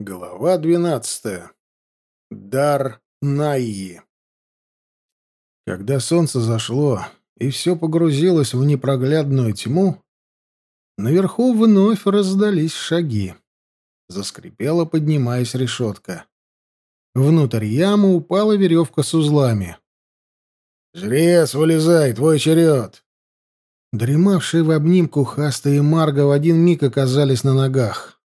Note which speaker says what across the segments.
Speaker 1: Глава двенадцатая. Дар Найи. Когда солнце зашло и все погрузилось в непроглядную тьму, наверху вновь раздались шаги. Заскрипела, поднимаясь решетка. Внутрь ямы упала веревка с узлами. «Жрец, вылезай, твой черед!» Дремавшие в обнимку Хаста и Марга в один миг оказались на ногах.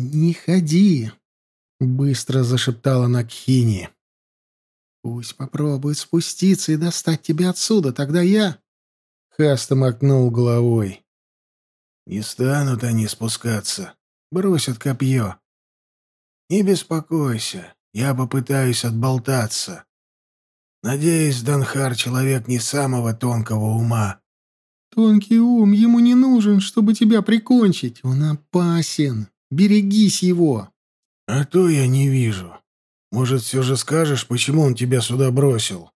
Speaker 1: «Не ходи!» — быстро зашептала Накхини. «Пусть попробует спуститься и достать тебя отсюда, тогда я...» Хаста макнул головой. «Не станут они спускаться. Бросят копье. Не беспокойся, я попытаюсь отболтаться. Надеюсь, Данхар — человек не самого тонкого ума». «Тонкий ум ему не нужен, чтобы тебя прикончить. Он опасен. Берегись его!» «А то я не вижу. Может, все же скажешь, почему он тебя сюда бросил?»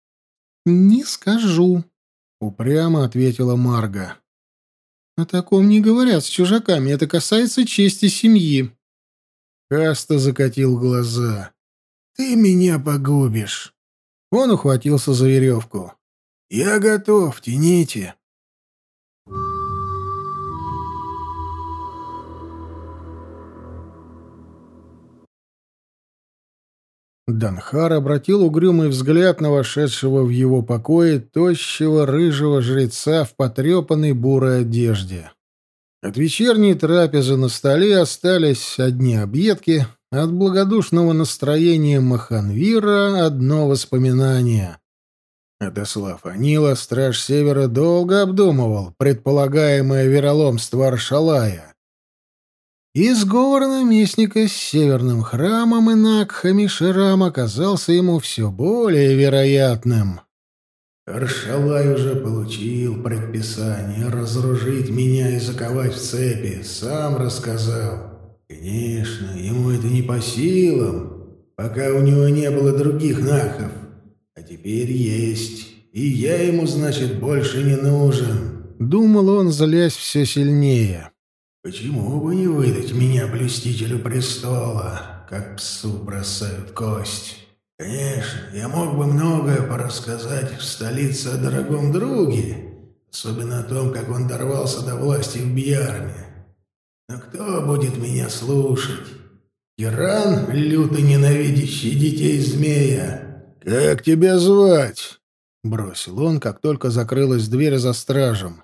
Speaker 1: «Не скажу», — упрямо ответила Марга. «О таком не говорят с чужаками. Это касается чести семьи». Каста закатил глаза. «Ты меня погубишь!» Он ухватился за веревку. «Я готов, тяните!» Данхар обратил угрюмый взгляд на вошедшего в его покое тощего рыжего жреца в потрепанной бурой одежде. От вечерней трапезы на столе остались одни объедки, от благодушного настроения Маханвира одно воспоминание. Адослав Анила, страж Севера, долго обдумывал предполагаемое вероломство Аршалая. И сговор наместника с северным храмом и Накхами Ширам оказался ему все более вероятным. Аршалай уже получил предписание разоружить меня и заковать в цепи, сам рассказал. Конечно, ему это не по силам, пока у него не было других нахов, а теперь есть, и я ему, значит, больше не нужен. Думал он, злясь все сильнее. Почему бы не выдать меня блюстителю престола, как псу бросают кость? Конечно, я мог бы многое порассказать в столице о дорогом друге, особенно о том, как он дорвался до власти в Бьярме. Но кто будет меня слушать? Тиран, люто ненавидящий детей змея? Как тебя звать? Бросил он, как только закрылась дверь за стражем.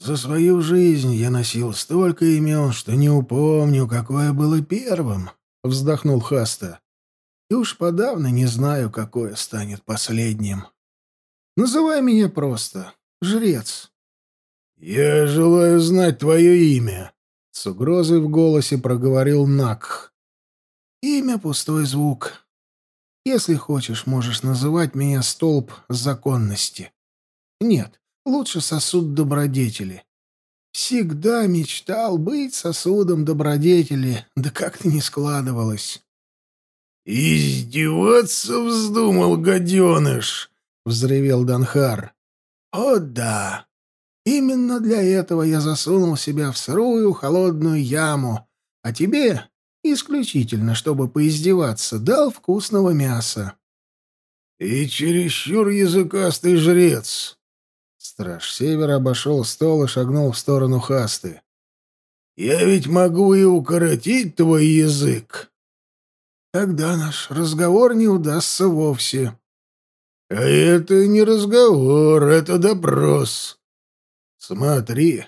Speaker 1: За свою жизнь я носил столько имен, что не упомню, какое было первым, — вздохнул Хаста. И уж подавно не знаю, какое станет последним. Называй меня просто Жрец. Я желаю знать твое имя, — с угрозой в голосе проговорил Накх. Имя — пустой звук. Если хочешь, можешь называть меня Столб Законности. Нет, лучше сосуд добродетели. Всегда мечтал быть сосудом добродетели, да как-то не складывалось. «Издеваться вздумал, гаденыш!» — взревел Данхар. «О да! Именно для этого я засунул себя в сырую холодную яму, а тебе, исключительно чтобы поиздеваться, дал вкусного мяса». «И чересчур языкастый жрец!» Страж Севера обошел стол и шагнул в сторону Хасты. «Я ведь могу и укоротить твой язык!» «Тогда наш разговор не удастся вовсе». «А это не разговор, это допрос. Смотри,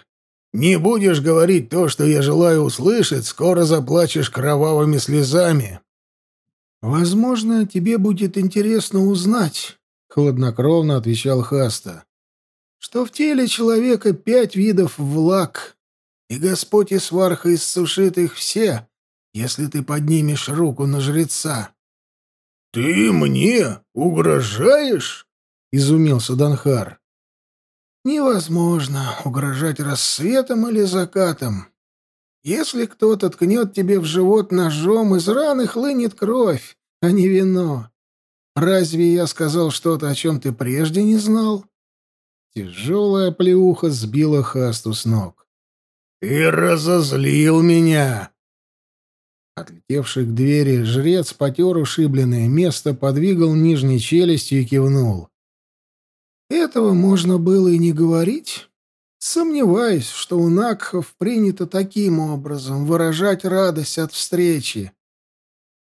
Speaker 1: не будешь говорить то, что я желаю услышать, скоро заплачешь кровавыми слезами». «Возможно, тебе будет интересно узнать», — хладнокровно отвечал Хаста что в теле человека пять видов влаг, и Господь Исварха иссушит их все, если ты поднимешь руку на жреца. — Ты мне угрожаешь? — изумился Данхар. — Невозможно угрожать рассветом или закатом. Если кто-то ткнет тебе в живот ножом, из раны хлынет кровь, а не вино. Разве я сказал что-то, о чем ты прежде не знал? — Тяжелая плеуха сбила Хасту с ног. «Ты разозлил меня!» Отлетевший к двери, жрец потер ушибленное место, подвигал нижней челюстью и кивнул. Этого можно было и не говорить. Сомневаюсь, что у Накхов принято таким образом выражать радость от встречи.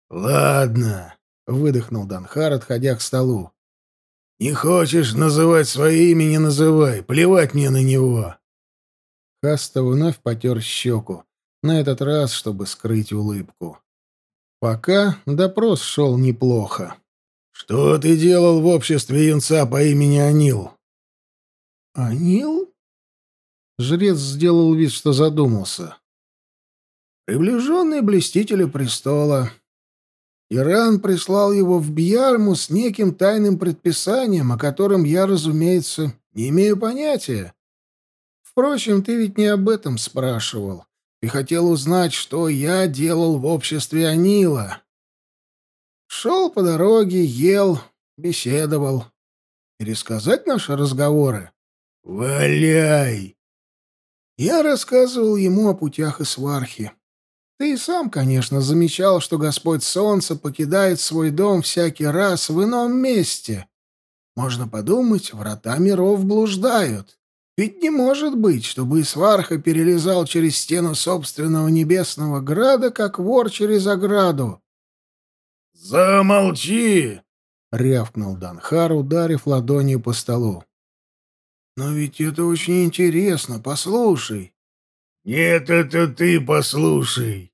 Speaker 2: «Ладно», — выдохнул Данхар, отходя к столу.
Speaker 1: «Не хочешь называть свое имя, не называй. Плевать мне на него».
Speaker 2: Хаста вновь потер щеку, на этот раз, чтобы скрыть улыбку. Пока допрос шел неплохо.
Speaker 1: «Что ты делал в обществе юнца по имени Анил?»
Speaker 2: «Анил?» Жрец сделал вид, что задумался.
Speaker 1: «Приближенный блестителю престола. Иран прислал его в Бьярму с неким тайным предписанием, о котором я, разумеется, не имею понятия. Впрочем, ты ведь не об этом спрашивал. Ты хотел узнать, что я делал в обществе Анила. Шел по дороге, ел, беседовал. Пересказать наши разговоры?
Speaker 2: Валяй!
Speaker 1: Я рассказывал ему о путях и свархи. Ты и сам, конечно, замечал, что Господь Солнце покидает свой дом всякий раз в ином месте. Можно подумать, врата миров блуждают. Ведь не может быть, чтобы Исварха перелезал через стену собственного небесного града, как вор через ограду.
Speaker 2: «Замолчи!»
Speaker 1: — рявкнул Данхар, ударив ладонью по столу. «Но ведь это очень интересно, послушай».
Speaker 2: «Нет, это ты послушай.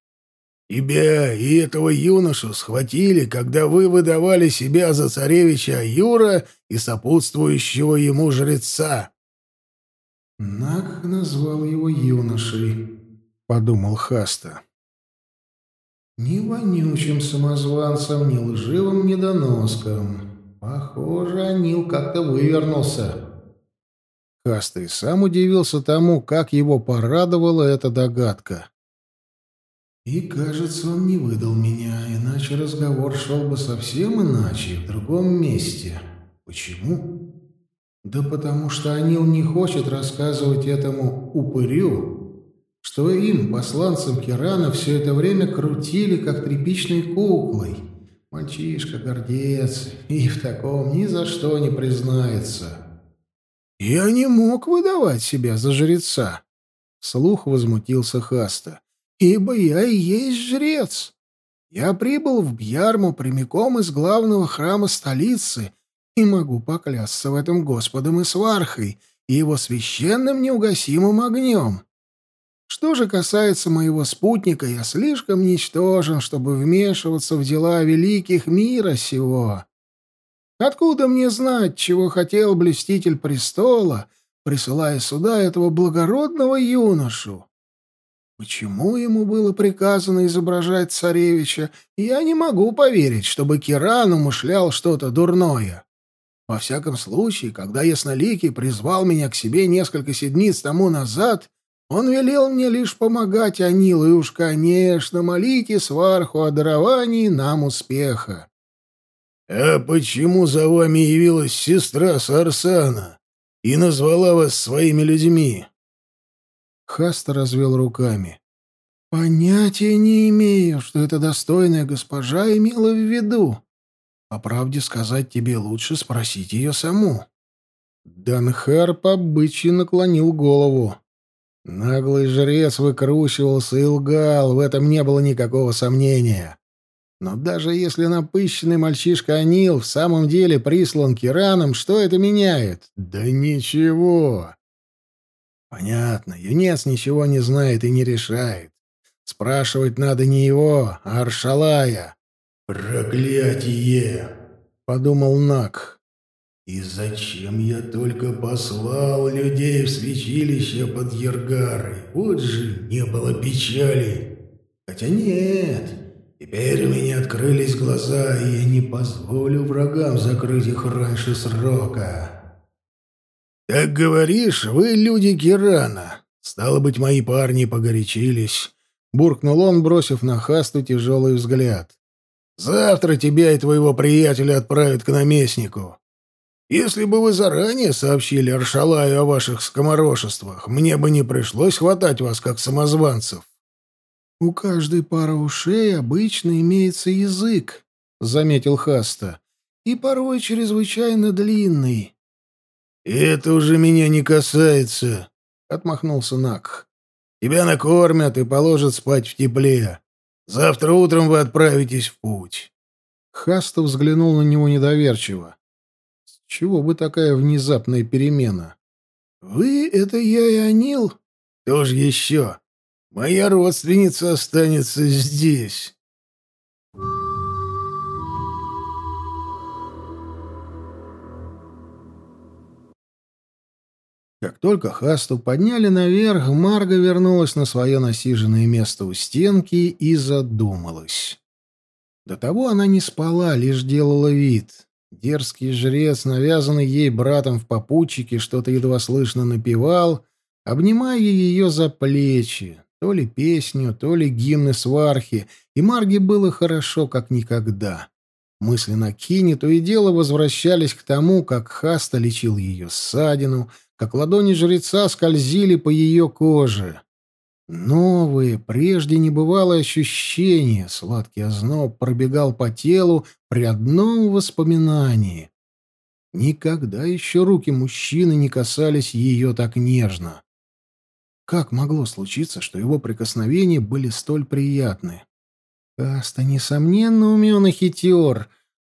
Speaker 2: Тебя и этого юношу схватили, когда вы выдавали себя за царевича Юра и сопутствующего ему жреца.
Speaker 1: Наг назвал его юношей, — подумал Хаста. Ни вонючим самозванцем, ни лживым недоноском. Похоже, Анил как-то вывернулся. Хаста и сам удивился тому, как его порадовала эта догадка. И, кажется, он не выдал меня, иначе разговор шел бы совсем иначе, в другом месте. Почему? Да потому что Анил не хочет рассказывать этому упырю, что им, посланцам Кирана, все это время крутили, как тряпичной куклой. Мальчишка гордец, и в таком ни за что не признается. «Я не мог выдавать себя за жреца», — слух возмутился Хаста, — «ибо я и есть жрец». Я прибыл в Бьярму прямиком из главного храма столицы и могу поклясться в этом Господом и Свархой и его священным неугасимым огнем. Что же касается моего спутника, я слишком ничтожен, чтобы вмешиваться в дела великих мира сего. Откуда мне знать, чего хотел блеститель престола, присылая сюда этого благородного юношу? Почему ему было приказано изображать царевича, я не могу поверить, чтобы Киран умышлял что-то дурное. Во всяком случае, когда Ясноликий призвал меня к себе несколько седмиц тому назад, он велел мне лишь помогать Анилу, и уж, конечно, молите сварху о даровании нам успеха.
Speaker 2: — А почему за вами явилась сестра Сарсана и назвала вас своими людьми?
Speaker 1: Хаста развел руками. — Понятия не имею, что эта достойная госпожа имела в виду. По правде сказать тебе лучше спросить ее саму. Данхар по бычьи наклонил голову. Наглый жрец выкручивался и лгал, в этом не было никакого сомнения. Но даже если напыщенный мальчишка Анил в самом деле прислан Кираном, что это меняет? Да ничего. Понятно, юнец ничего не знает и не решает. Спрашивать надо не его, а Аршалая.
Speaker 2: «Проклятие!» — подумал Нак. «И зачем я только послал людей в святилище под Ергарой? Вот же не было печали! Хотя нет, теперь у меня открылись глаза, и я не позволю врагам закрыть их раньше срока».
Speaker 1: «Так говоришь, вы люди Кирана. Стало быть, мои парни погорячились». — буркнул он, бросив на Хасту тяжелый взгляд. Завтра тебя и твоего приятеля отправят к наместнику. Если бы вы заранее сообщили Аршалаю о ваших скоморошествах, мне бы не пришлось хватать вас как самозванцев. «У каждой пары ушей обычно имеется язык», — заметил Хаста, — «и порой чрезвычайно длинный».
Speaker 2: «Это уже меня не касается», — отмахнулся Накх. «Тебя накормят и положат спать в тепле. Завтра утром вы отправитесь в путь».
Speaker 1: Хаста взглянул на него недоверчиво. «С чего бы такая внезапная перемена?»
Speaker 2: «Вы — это я и Анил?» «Кто же еще? Моя родственница останется здесь».
Speaker 1: Как только Хасту подняли наверх, Марга вернулась на свое насиженное место у стенки и задумалась. До того она не спала, лишь делала вид. Дерзкий жрец, навязанный ей братом в попутчике, что-то едва слышно напевал, обнимая ее за плечи, то ли песню, то ли гимны свархи, и Марге было хорошо, как никогда. Мысли на то и дело возвращались к тому, как Хаста лечил ее ссадину, как ладони жреца скользили по ее коже. Новые, прежде небывалые ощущения, сладкий озноб пробегал по телу при одном воспоминании. Никогда еще руки мужчины не касались ее так нежно. Как могло случиться, что его прикосновения были столь приятны? Каста, несомненно, умен и хитер,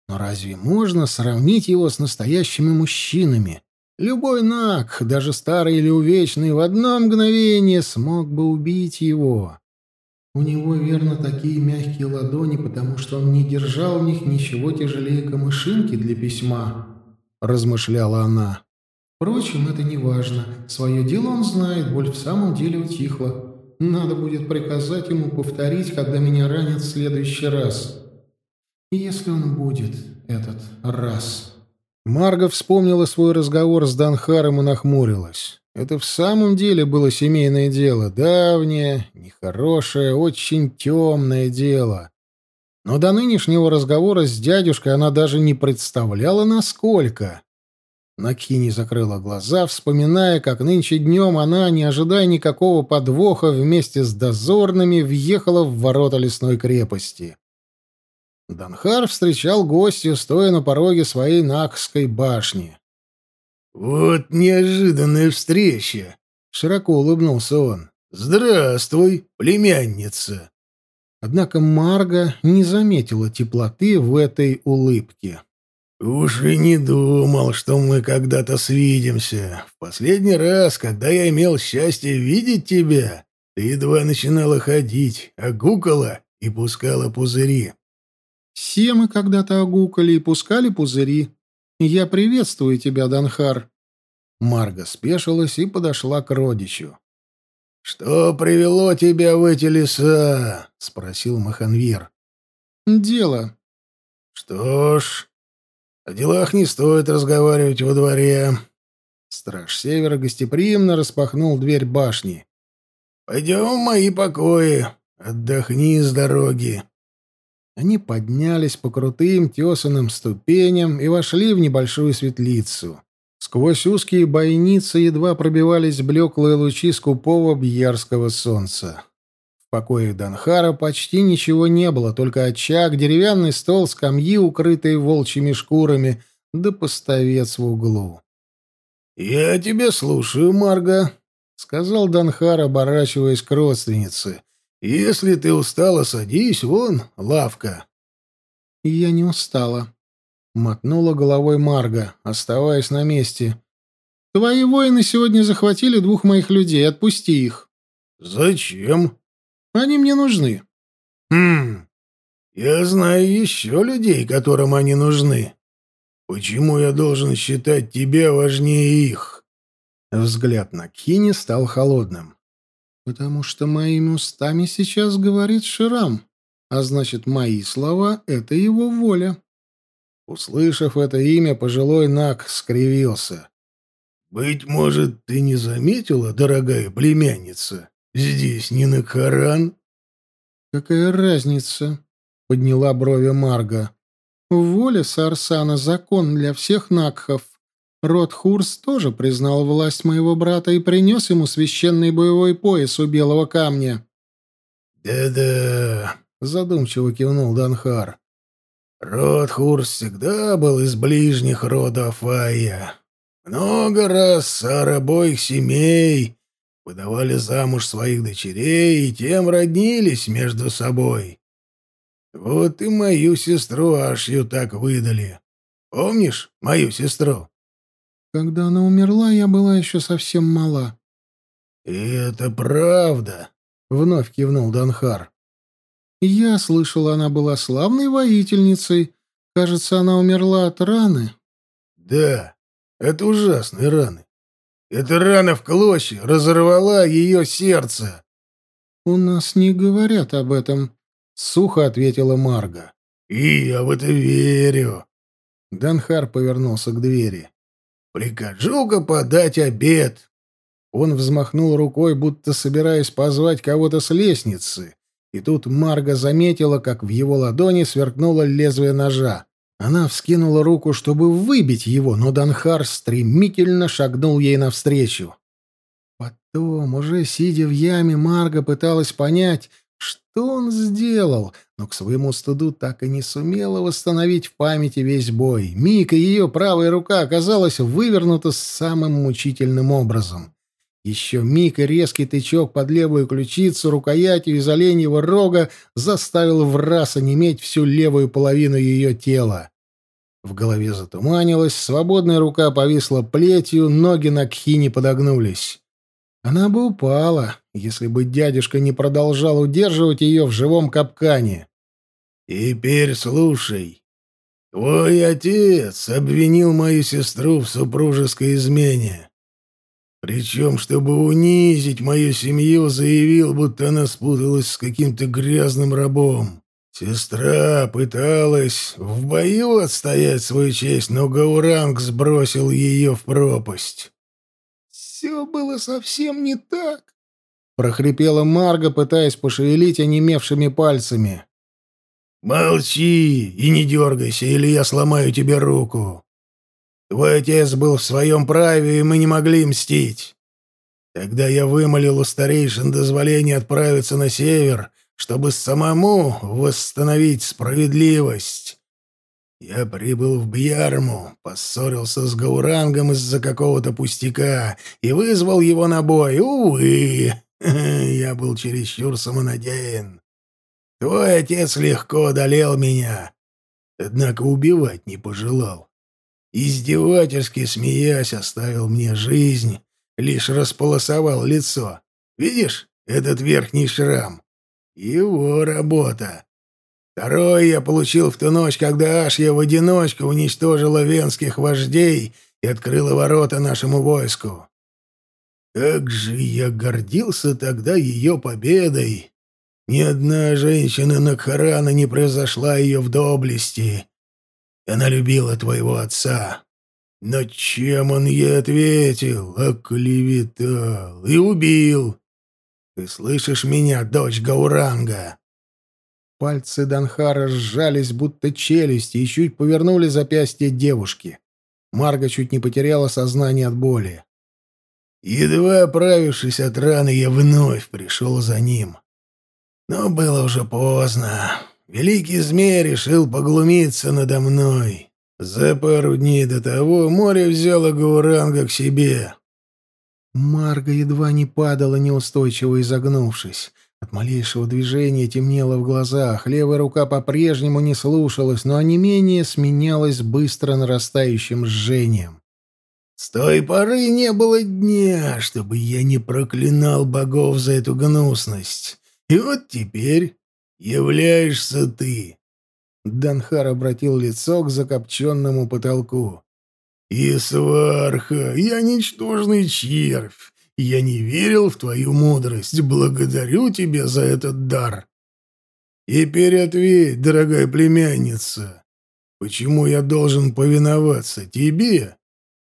Speaker 1: но разве можно сравнить его с настоящими мужчинами? Любой наг, даже старый или увечный, в одно мгновение смог бы убить его. У него, верно, такие мягкие ладони, потому что он не держал в них ничего тяжелее камышинки для письма, — размышляла она. Впрочем, это не важно. Свое дело он знает, боль в самом деле утихла. Надо будет приказать ему повторить, когда меня ранят в следующий раз. Если он будет этот раз. Марга вспомнила свой разговор с Данхаром и нахмурилась. Это в самом деле было семейное дело, давнее, нехорошее, очень темное дело. Но до нынешнего разговора с дядюшкой она даже не представляла, насколько. Накини закрыла глаза, вспоминая, как нынче днем она, не ожидая никакого подвоха, вместе с дозорными въехала в ворота лесной крепости. Данхар встречал гостя, стоя на пороге своей Накской башни.
Speaker 2: «Вот неожиданная встреча!» — широко улыбнулся он. «Здравствуй, племянница!»
Speaker 1: Однако Марга не заметила теплоты в этой улыбке.
Speaker 2: «Уж и не думал, что мы когда-то свидимся. В последний раз, когда я имел счастье видеть тебя, ты едва начинала ходить, а гукала и пускала пузыри.
Speaker 1: Все мы когда-то огукали и пускали пузыри. Я приветствую тебя, Данхар. Марга спешилась и подошла к родичу.
Speaker 2: «Что привело тебя в эти леса?» — спросил Маханвир.
Speaker 1: «Дело».
Speaker 2: «Что ж, о делах не стоит разговаривать во дворе».
Speaker 1: Страж Севера гостеприимно распахнул дверь башни.
Speaker 2: «Пойдем в мои покои. Отдохни с дороги».
Speaker 1: Они поднялись по крутым тесаным ступеням и вошли в небольшую светлицу. Сквозь узкие бойницы едва пробивались блеклые лучи скупого бьярского солнца. В покое Данхара почти ничего не было, только очаг, деревянный стол, скамьи, укрытые волчьими шкурами, да поставец в углу.
Speaker 2: «Я тебя слушаю, Марга», — сказал Данхар, оборачиваясь к родственнице. «Если ты устала, садись, вон лавка».
Speaker 1: «Я не устала», — мотнула головой Марга, оставаясь на месте. «Твои воины сегодня захватили двух моих людей. Отпусти их».
Speaker 2: «Зачем?»
Speaker 1: «Они мне нужны».
Speaker 2: «Хм, я знаю еще людей, которым они нужны. Почему я должен считать тебя важнее их?»
Speaker 1: Взгляд на Кини стал холодным. «Потому что моими устами сейчас говорит Ширам, а значит, мои слова — это его воля». Услышав это имя, пожилой Нак скривился.
Speaker 2: «Быть может, ты не заметила, дорогая племянница? Здесь не Накхаран?»
Speaker 1: «Какая разница?» — подняла брови Марга. «Воля Сарсана — закон для всех Накхов. Род Хурс тоже признал власть моего брата и принес ему священный боевой пояс у белого камня.
Speaker 2: «Да-да», — задумчиво кивнул Данхар. «Род Хурс всегда был из ближних родов Фая. Много раз сар обоих семей выдавали замуж своих дочерей и тем роднились между собой. Вот и мою сестру Ашью так выдали. Помнишь мою сестру?»
Speaker 1: «Когда она умерла, я была еще совсем мала».
Speaker 2: «И это правда», — вновь кивнул Данхар.
Speaker 1: «Я слышала, она была славной воительницей. Кажется, она умерла от раны».
Speaker 2: «Да, это ужасные раны. Эта рана в клочья разорвала ее сердце».
Speaker 1: «У нас не говорят об этом», — сухо ответила Марга.
Speaker 2: «И я в это верю».
Speaker 1: Данхар повернулся к двери.
Speaker 2: «Прикажу-ка подать обед».
Speaker 1: Он взмахнул рукой, будто собираясь позвать кого-то с лестницы, и тут Марга заметила, как в его ладони сверкнуло лезвие ножа. Она вскинула руку, чтобы выбить его, но Данхар стремительно шагнул ей навстречу. Потом, уже сидя в яме, Марга пыталась понять, что он сделал, но к своему стыду так и не сумела восстановить в памяти весь бой. Мика, ее правая рука, оказалась вывернута самым мучительным образом. Еще миг и резкий тычок под левую ключицу рукоятью из оленьего рога заставил в раз онеметь всю левую половину ее тела. В голове затуманилось, свободная рука повисла плетью, ноги на кхине подогнулись. Она бы упала, если бы дядюшка не продолжал удерживать ее в живом капкане.
Speaker 2: «Теперь слушай. Твой отец обвинил мою сестру в супружеской измене. Причем, чтобы унизить мою семью, заявил, будто она спуталась с каким-то грязным рабом. Сестра пыталась в бою отстоять свою честь, но Гауранг сбросил ее в пропасть.
Speaker 1: «Все было совсем не так», — прохрипела Марга, пытаясь пошевелить онемевшими пальцами.
Speaker 2: «Молчи и не дергайся, или я сломаю тебе руку. Твой отец был в своем праве, и мы не могли мстить. Тогда я вымолил у старейшин дозволение отправиться на север, чтобы самому восстановить справедливость. Я прибыл в Бьярму, поссорился с Гаурангом из-за какого-то пустяка и вызвал его на бой. Увы, я был чересчур самонадеян. Твой отец легко одолел меня, однако убивать не пожелал издевательски смеясь, оставил мне жизнь, лишь располосовал лицо. Видишь этот верхний шрам? Его работа. Второй я получил в ту ночь, когда Ашья в одиночку уничтожила венских вождей и открыла ворота нашему войску. Как же я гордился тогда ее победой! Ни одна женщина Накхарана не превзошла ее в доблести. Она любила твоего отца. Но чем он ей ответил? Оклеветал и убил. Ты слышишь меня, дочь Гауранга?»
Speaker 1: Пальцы Данхара сжались, будто челюсти, и чуть повернули запястье девушки. Марга чуть не потеряла сознание от боли.
Speaker 2: Едва оправившись от раны, я вновь пришел за ним. Но было уже поздно. Великий змей решил поглумиться надо мной. За пару дней до того море взяло Гауранга к себе.
Speaker 1: Марга едва не падала, неустойчиво изогнувшись. От малейшего движения темнело в глазах, левая рука по-прежнему не слушалась, но онемение сменялось быстро нарастающим жжением.
Speaker 2: С той поры не было дня, чтобы я не проклинал богов за эту гнусность. И вот теперь являешься ты.
Speaker 1: Данхар обратил лицо к закопченному потолку.
Speaker 2: «Исварха, я ничтожный червь. Я не верил в твою мудрость. Благодарю тебя за этот дар. Теперь ответь, дорогая племянница, почему я должен повиноваться тебе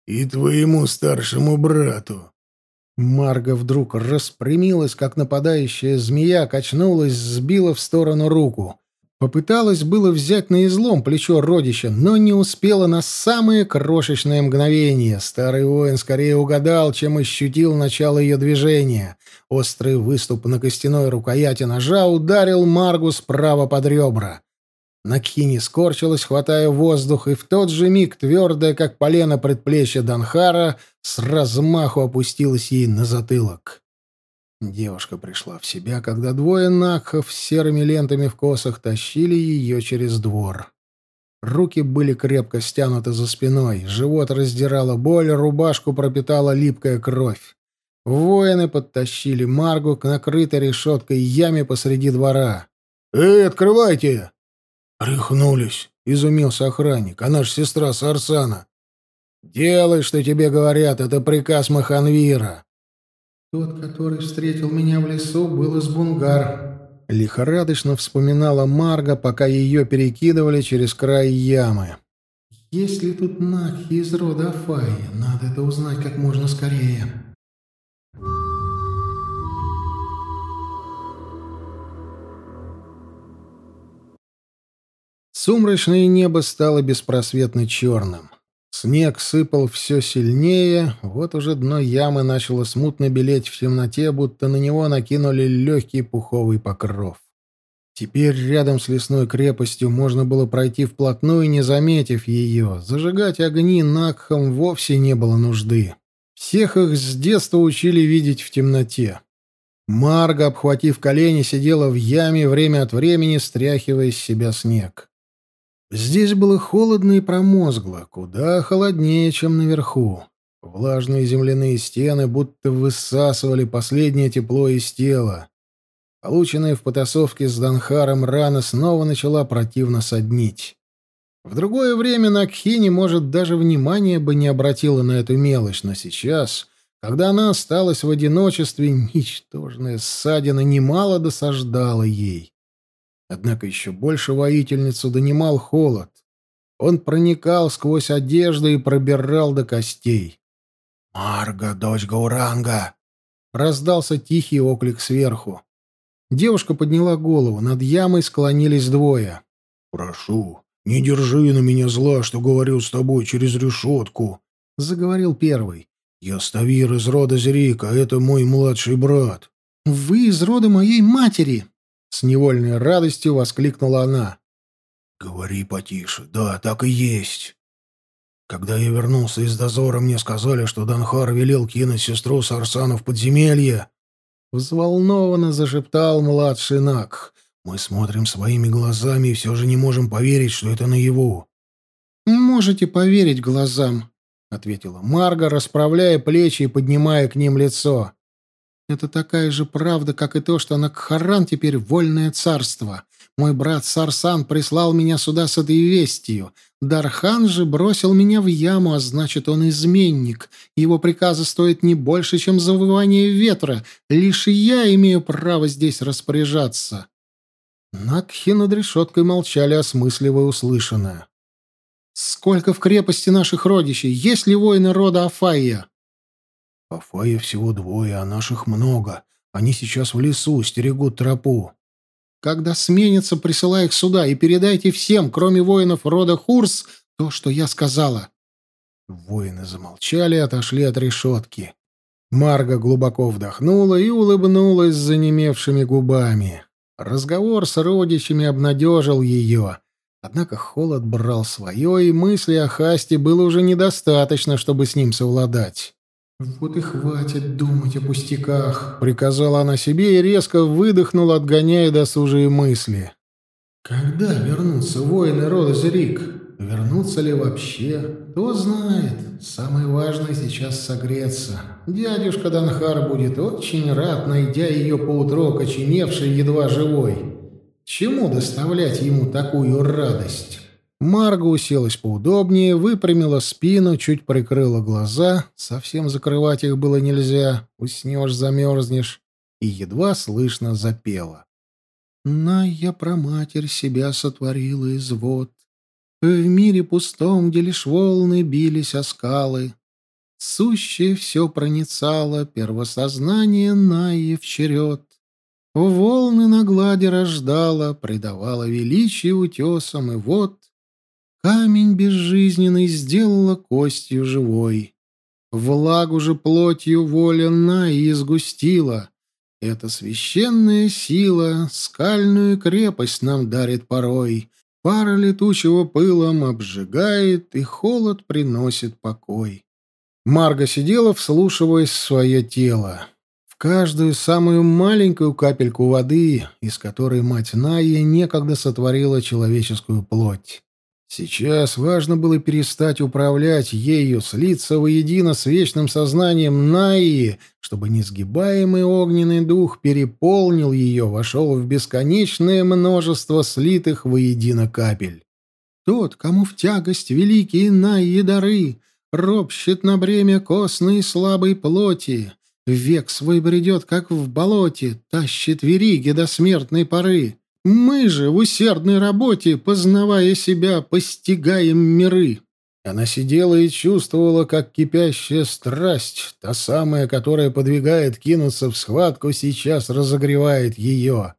Speaker 2: и твоему старшему брату?»
Speaker 1: Марга вдруг распрямилась, как нападающая змея, качнулась, сбила в сторону руку. Попыталась было взять на излом плечо родища, но не успела на самое крошечное мгновение. Старый воин скорее угадал, чем ощутил начало ее движения. Острый выступ на костяной рукояти ножа ударил Маргу справа под ребра. Накхини скорчилась, хватая воздух, и в тот же миг, твердая, как полено предплечье Данхара, с размаху опустилась ей на затылок. Девушка пришла в себя, когда двое накхов с серыми лентами в косах тащили ее через двор. Руки были крепко стянуты за спиной, живот раздирала боль, рубашку пропитала липкая кровь. Воины подтащили Маргу к накрытой решеткой яме посреди двора. «Эй, открывайте!» «Рехнулись», — изумился охранник. «Она ж сестра Сарсана». «Делай, что тебе говорят, это приказ Маханвира».
Speaker 2: «Тот, который встретил меня в лесу, был из Бунгар», —
Speaker 1: лихорадочно вспоминала Марга, пока ее перекидывали через край ямы.
Speaker 2: «Есть ли тут Накхи из рода Афаи? Надо это узнать как можно скорее».
Speaker 1: Сумрачное небо стало беспросветно черным. Снег сыпал все сильнее, вот уже дно ямы начало смутно белеть в темноте, будто на него накинули легкий пуховый покров. Теперь рядом с лесной крепостью можно было пройти вплотную, не заметив ее. Зажигать огни Накхам вовсе не было нужды. Всех их с детства учили видеть в темноте. Марга, обхватив колени, сидела в яме, время от времени стряхивая с себя снег. Здесь было холодно и промозгло, куда холоднее, чем наверху. Влажные земляные стены будто высасывали последнее тепло из тела. Полученная в потасовке с Данхаром рана снова начала противно соднить. В другое время Накхини, может, даже внимания бы не обратила на эту мелочь, но сейчас, когда она осталась в одиночестве, ничтожная ссадина немало досаждала ей. Однако еще больше воительницу донимал холод. Он проникал сквозь одежду и пробирал до костей.
Speaker 2: «Марга, дочь Гауранга!»
Speaker 1: Раздался тихий оклик сверху. Девушка подняла голову, над ямой склонились двое.
Speaker 2: «Прошу, не держи на меня зла, что говорил с тобой через решетку», —
Speaker 1: заговорил первый.
Speaker 2: «Я Ставир из рода Зерика, это мой младший брат».
Speaker 1: «Вы из рода моей матери!» С невольной радостью воскликнула она.
Speaker 2: «Говори потише. Да, так и есть. Когда я вернулся из дозора, мне сказали, что Данхар велел кинуть сестру Сарсану в подземелье».
Speaker 1: Взволнованно зашептал младший Накх.
Speaker 2: «Мы смотрим своими глазами и все же не можем поверить, что это наяву».
Speaker 1: «Можете поверить глазам», — ответила Марга, расправляя плечи и поднимая к ним лицо. Это такая же правда, как и то, что Накхаран теперь вольное царство. Мой брат Сарсан прислал меня сюда с этой вестью. Дархан же бросил меня в яму, а значит, он изменник. Его приказы стоят не больше, чем завывание ветра. Лишь я имею право здесь распоряжаться. Накхи над решеткой молчали, осмысливая услышанное. «Сколько в крепости наших родичей? Есть ли воины рода Афайя?»
Speaker 2: Пафая всего двое, а наших много. Они сейчас в лесу, стерегут тропу.
Speaker 1: Когда сменится, присылай их сюда и передайте всем, кроме воинов рода Хурс, то, что я сказала. Воины замолчали и отошли от решетки. Марга глубоко вдохнула и улыбнулась занемевшими губами. Разговор с родичами обнадежил ее. Однако холод брал свое, и мысли о Хасте было уже недостаточно, чтобы с ним совладать.
Speaker 2: «Вот и хватит думать о пустяках», —
Speaker 1: приказала она себе и резко выдохнула, отгоняя досужие мысли.
Speaker 2: «Когда вернутся воины рода Зерик? Вернутся ли вообще? Кто знает. Самое важное сейчас согреться. Дядюшка Данхар будет очень рад, найдя ее поутру окоченевшей, едва живой. Чему доставлять ему такую радость?»
Speaker 1: Марга уселась поудобнее, выпрямила спину, чуть прикрыла глаза. Совсем закрывать их было нельзя. Уснешь, замерзнешь. И едва слышно запела. «На я про матерь себя сотворила из вод. В мире пустом, где лишь волны бились о скалы. Сущее все проницало, первосознание Наи в черед. волны на глади рождала, придавала величие утесам, и вот камень безжизненный сделала костью живой. Влагу же плотью воля на и изгустила. Эта священная сила скальную крепость нам дарит порой. Пара летучего пылом обжигает, и холод приносит покой. Марга сидела, вслушиваясь в свое тело. В каждую самую маленькую капельку воды, из которой мать Найя некогда сотворила человеческую плоть. Сейчас важно было перестать управлять ею, слиться воедино с вечным сознанием Наи, чтобы несгибаемый огненный дух переполнил ее, вошел в бесконечное множество слитых воедино капель. Тот, кому в тягость великие Наи дары, ропщет на бремя костной и слабой плоти, век свой бредет, как в болоте, тащит вериги до смертной поры. Мы же в усердной работе, познавая себя, постигаем миры. Она сидела и чувствовала, как кипящая страсть, та самая, которая подвигает кинуться в схватку, сейчас разогревает ее.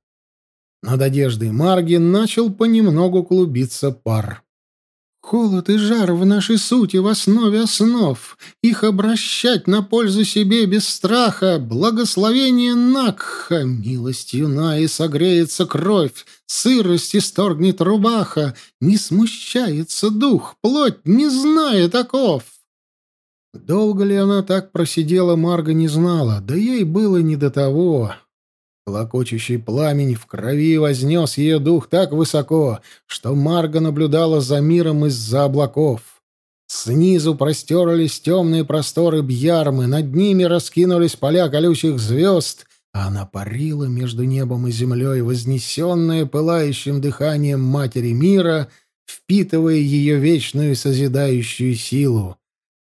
Speaker 1: Над одеждой Марги начал понемногу клубиться пар. Холод и жар в нашей сути в основе основ. Их обращать на пользу себе без страха. Благословение Накха. Милостью Наи согреется кровь. Сырость исторгнет рубаха. Не смущается дух. Плоть не знает оков. Долго ли она так просидела, Марга не знала. Да ей было не до того. Клокочущий пламень в крови вознес ее дух так высоко, что Марга наблюдала за миром из-за облаков. Снизу простерлись темные просторы Бьярмы, над ними раскинулись поля колючих звезд, а она парила между небом и землей, вознесенная пылающим дыханием Матери мира, впитывая ее вечную созидающую силу.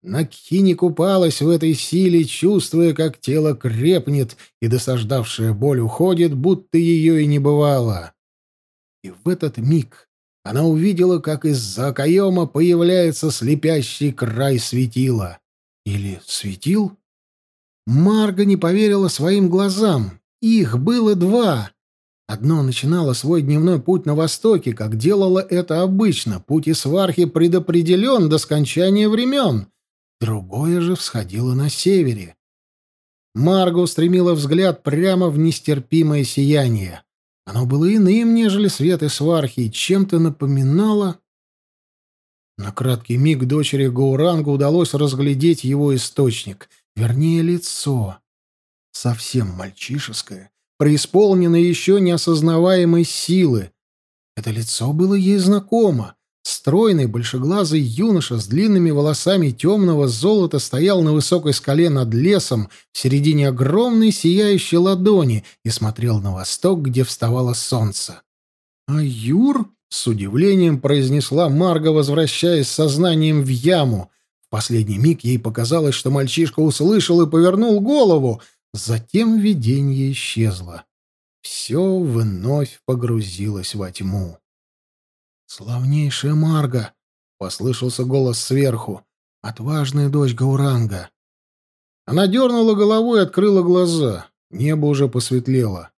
Speaker 1: Накхини купалась в этой силе, чувствуя, как тело крепнет, и досаждавшая боль уходит, будто ее и не бывало. И в этот миг она увидела, как из-за окоема появляется слепящий край светила. Или светил? Марга не поверила своим глазам. Их было два. Одно начинало свой дневной путь на востоке, как делало это обычно. Путь из Свархи предопределен до скончания времен — другое же всходило на севере. Марго устремила взгляд прямо в нестерпимое сияние. Оно было иным, нежели свет и свархи, и чем-то напоминало... На краткий миг дочери Гауранга удалось разглядеть его источник, вернее, лицо. Совсем мальчишеское, преисполненное еще неосознаваемой силы. Это лицо было ей знакомо. Стройный, большеглазый юноша с длинными волосами темного золота стоял на высокой скале над лесом в середине огромной сияющей ладони и смотрел на восток, где вставало солнце. «А Юр?» — с удивлением произнесла Марга, возвращаясь сознанием в яму. В последний миг ей показалось, что мальчишка услышал и повернул голову. Затем видение исчезло. Все вновь погрузилось во тьму. «Славнейшая Марга!» — послышался голос сверху. «Отважная дочь Гауранга!» Она дернула головой и открыла глаза. Небо уже посветлело.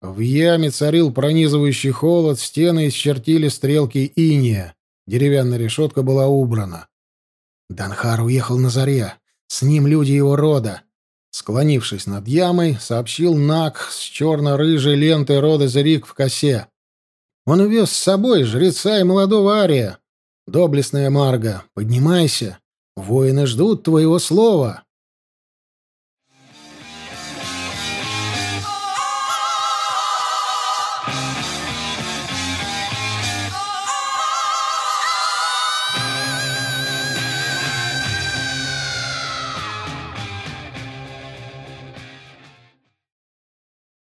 Speaker 1: В яме царил пронизывающий холод, стены исчертили стрелки иния. Деревянная решетка была убрана. Данхар уехал на заре. С ним люди его рода. Склонившись над ямой, сообщил Нак с черно-рыжей лентой рода Зерик в косе. Он увез с собой жреца и молодого Ария. Доблестная Марга, поднимайся. Воины ждут твоего слова.